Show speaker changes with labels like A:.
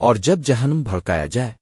A: اور جب جہنم بھڑکایا جائے۔